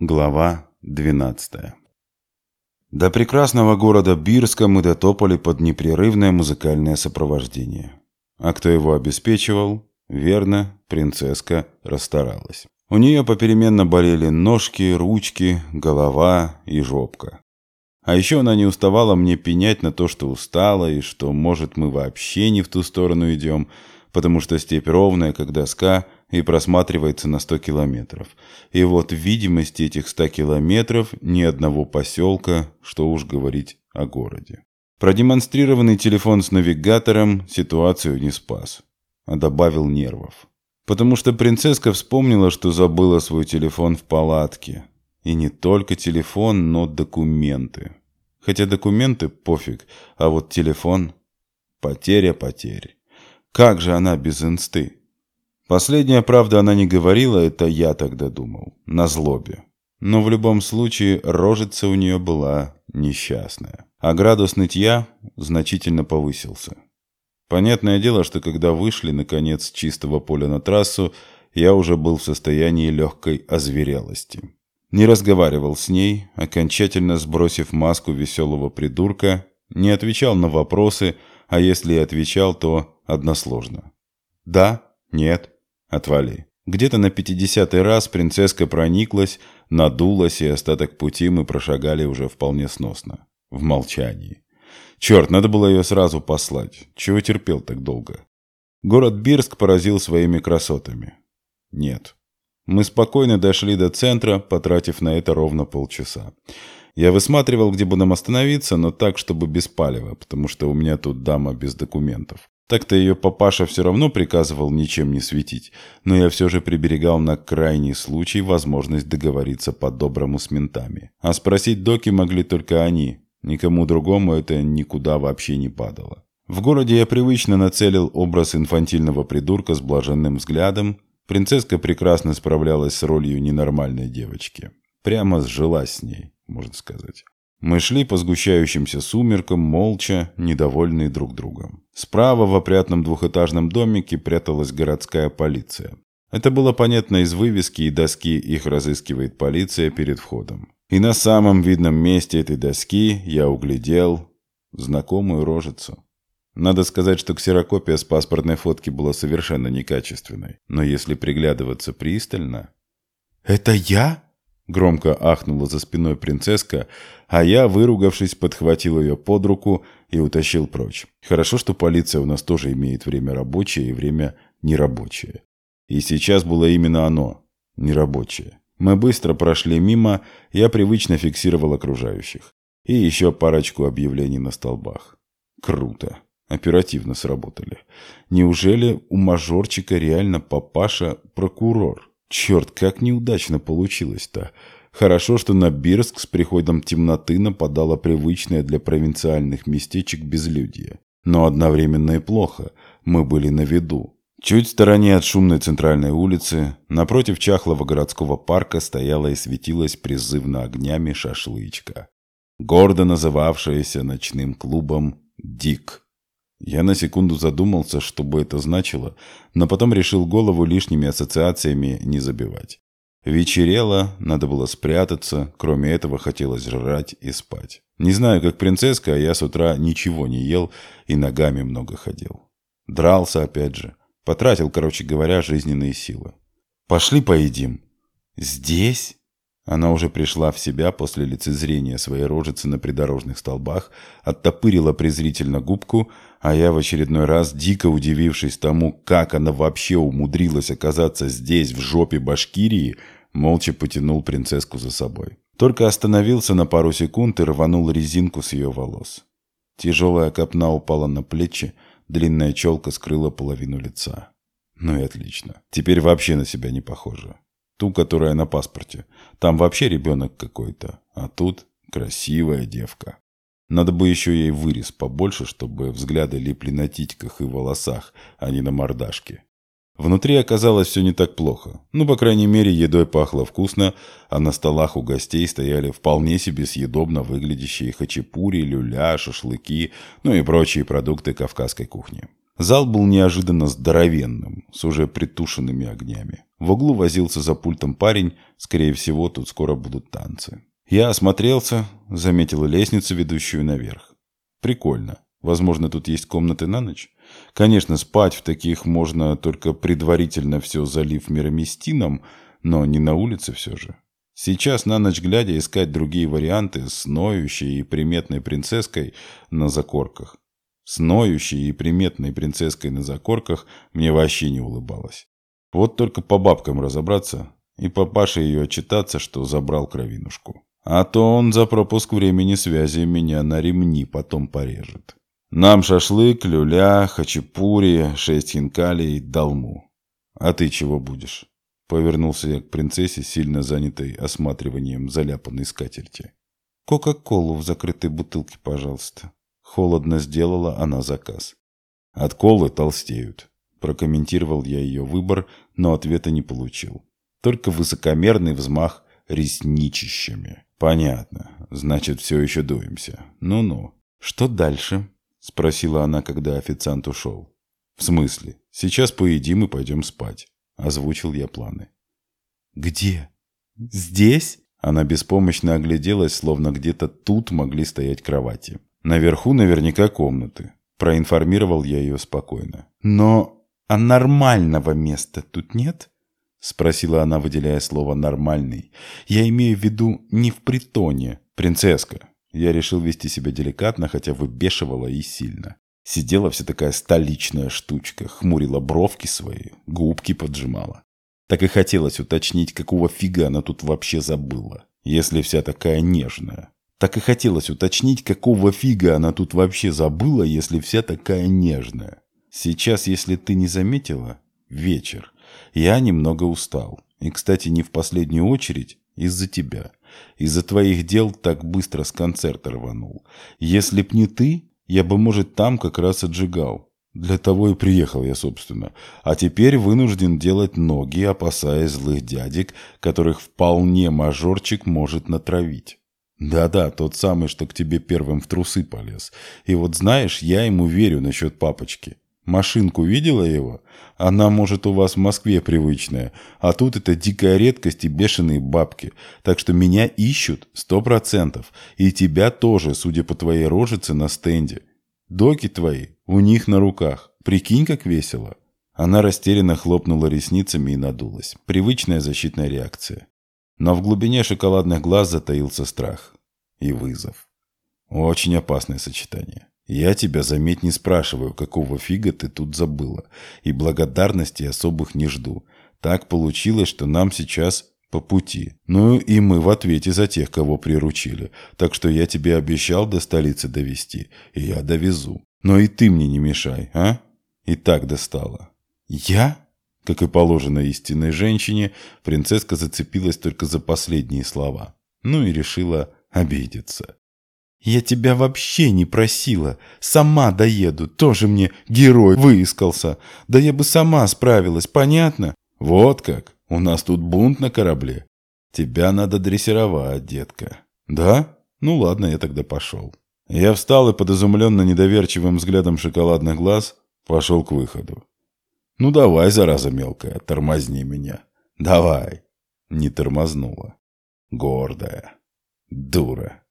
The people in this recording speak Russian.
Глава 12 До прекрасного города Бирска мы дотопали под непрерывное музыкальное сопровождение. А кто его обеспечивал? Верно, принцесска расстаралась. У нее попеременно болели ножки, ручки, голова и жопка. А еще она не уставала мне пенять на то, что устала, и что, может, мы вообще не в ту сторону идем, потому что степь ровная, как доска – и просматривается на 100 километров. И вот в видимости этих 100 километров ни одного поселка, что уж говорить о городе. Продемонстрированный телефон с навигатором ситуацию не спас, а добавил нервов. Потому что принцесска вспомнила, что забыла свой телефон в палатке. И не только телефон, но документы. Хотя документы пофиг, а вот телефон – потеря потерь. Как же она без инсты? Последняя правда она не говорила, это я тогда думал, на злобе. Но в любом случае рожица у нее была несчастная. А градус нытья значительно повысился. Понятное дело, что когда вышли, наконец, с чистого поля на трассу, я уже был в состоянии легкой озверелости. Не разговаривал с ней, окончательно сбросив маску веселого придурка, не отвечал на вопросы, а если и отвечал, то односложно. «Да», «нет», Отвали. Где-то на пятидесятый раз принцесска прониклась, надулась, и остаток пути мы прошагали уже вполне сносно. В молчании. Черт, надо было ее сразу послать. Чего терпел так долго? Город Бирск поразил своими красотами. Нет. Мы спокойно дошли до центра, потратив на это ровно полчаса. Я высматривал, где будем остановиться, но так, чтобы без палева, потому что у меня тут дама без документов. Так-то ее папаша все равно приказывал ничем не светить, но я все же приберегал на крайний случай возможность договориться по-доброму с ментами. А спросить доки могли только они, никому другому это никуда вообще не падало. В городе я привычно нацелил образ инфантильного придурка с блаженным взглядом. Принцесска прекрасно справлялась с ролью ненормальной девочки. Прямо сжилась с ней, можно сказать. Мы шли по сгущающимся сумеркам, молча, недовольные друг другом. Справа в опрятном двухэтажном домике пряталась городская полиция. Это было понятно из вывески и доски «Их разыскивает полиция» перед входом. И на самом видном месте этой доски я углядел знакомую рожицу. Надо сказать, что ксерокопия с паспортной фотки была совершенно некачественной. Но если приглядываться пристально... «Это я?» Громко ахнула за спиной принцесска, а я, выругавшись, подхватил ее под руку и утащил прочь. Хорошо, что полиция у нас тоже имеет время рабочее и время нерабочее. И сейчас было именно оно, нерабочее. Мы быстро прошли мимо, я привычно фиксировал окружающих. И еще парочку объявлений на столбах. Круто. Оперативно сработали. Неужели у мажорчика реально папаша прокурор? Черт, как неудачно получилось-то. Хорошо, что на Бирск с приходом темноты нападало привычное для провинциальных местечек безлюдье. Но одновременно и плохо. Мы были на виду. Чуть в стороне от шумной центральной улицы, напротив чахлого городского парка стояла и светилась призывно огнями шашлычка, гордо называвшаяся ночным клубом «Дик». Я на секунду задумался, что бы это значило, но потом решил голову лишними ассоциациями не забивать. Вечерело, надо было спрятаться, кроме этого хотелось жрать и спать. Не знаю, как принцесска, а я с утра ничего не ел и ногами много ходил. Дрался опять же. Потратил, короче говоря, жизненные силы. «Пошли поедим». «Здесь?» Она уже пришла в себя после лицезрения своей рожицы на придорожных столбах, оттопырила презрительно губку, а я в очередной раз, дико удивившись тому, как она вообще умудрилась оказаться здесь, в жопе Башкирии, молча потянул принцесску за собой. Только остановился на пару секунд и рванул резинку с ее волос. Тяжелая копна упала на плечи, длинная челка скрыла половину лица. Ну и отлично. Теперь вообще на себя не похоже. Ту, которая на паспорте. Там вообще ребенок какой-то. А тут красивая девка. Надо бы еще ей вырез побольше, чтобы взгляды липли на титьках и волосах, а не на мордашке. Внутри оказалось все не так плохо. Ну, по крайней мере, едой пахло вкусно, а на столах у гостей стояли вполне себе съедобно выглядящие хачапури, люля, шашлыки, ну и прочие продукты кавказской кухни. Зал был неожиданно здоровенным, с уже притушенными огнями. В углу возился за пультом парень, скорее всего, тут скоро будут танцы. Я осмотрелся, заметил лестницу, ведущую наверх. Прикольно. Возможно, тут есть комнаты на ночь? Конечно, спать в таких можно только предварительно все залив мироместином, но не на улице все же. Сейчас на ночь глядя искать другие варианты с ноющей и приметной принцесской на закорках. С ноющей и приметной принцесской на закорках мне вообще не улыбалось. Вот только по бабкам разобраться и папаше ее отчитаться, что забрал кровинушку. А то он за пропуск времени связи меня на ремни потом порежет. Нам шашлык, люля, хачапури, шесть хинкалей, долму. А ты чего будешь? Повернулся я к принцессе, сильно занятой осматриванием заляпанной скатерти. «Кока-колу в закрытой бутылке, пожалуйста». Холодно сделала она заказ. «От колы толстеют». Прокомментировал я ее выбор, но ответа не получил. Только высокомерный взмах ресничищами. «Понятно. Значит, все еще дуемся. Ну-ну. Что дальше?» Спросила она, когда официант ушел. «В смысле? Сейчас поедим и пойдем спать». Озвучил я планы. «Где? Здесь?» Она беспомощно огляделась, словно где-то тут могли стоять кровати. Наверху наверняка комнаты. Проинформировал я ее спокойно. «Но а нормального места тут нет?» Спросила она, выделяя слово «нормальный». «Я имею в виду не в притоне, принцесска». Я решил вести себя деликатно, хотя выбешивала и сильно. Сидела вся такая столичная штучка, хмурила бровки свои, губки поджимала. Так и хотелось уточнить, какого фига она тут вообще забыла, если вся такая нежная. Так и хотелось уточнить, какого фига она тут вообще забыла, если вся такая нежная. Сейчас, если ты не заметила, вечер. Я немного устал. И, кстати, не в последнюю очередь из-за тебя. Из-за твоих дел так быстро с концерта рванул. Если б не ты, я бы, может, там как раз отжигал. Для того и приехал я, собственно. А теперь вынужден делать ноги, опасаясь злых дядек, которых вполне мажорчик может натравить. Да-да, тот самый, что к тебе первым в трусы полез. И вот знаешь, я ему верю насчет папочки. Машинку видела его? Она, может, у вас в Москве привычная, а тут это дикая редкость и бешеные бабки. Так что меня ищут сто процентов. И тебя тоже, судя по твоей рожице на стенде. Доки твои у них на руках. Прикинь, как весело. Она растерянно хлопнула ресницами и надулась. Привычная защитная реакция. Но в глубине шоколадных глаз затаился страх. И вызов. Очень опасное сочетание. Я тебя, заметь, не спрашиваю, какого фига ты тут забыла. И благодарности особых не жду. Так получилось, что нам сейчас по пути. Ну и мы в ответе за тех, кого приручили. Так что я тебе обещал до столицы довести, и я довезу. Но и ты мне не мешай, а? И так достала. Я? Как и положено истинной женщине, принцесска зацепилась только за последние слова. Ну и решила обидеться. «Я тебя вообще не просила. Сама доеду. Тоже мне герой выискался. Да я бы сама справилась, понятно?» «Вот как. У нас тут бунт на корабле. Тебя надо дрессировать, детка». «Да? Ну ладно, я тогда пошел». Я встал и под изумленно недоверчивым взглядом шоколадных глаз пошел к выходу. «Ну давай, зараза мелкая, тормозни меня. Давай». Не тормознула. Гордая. Дура.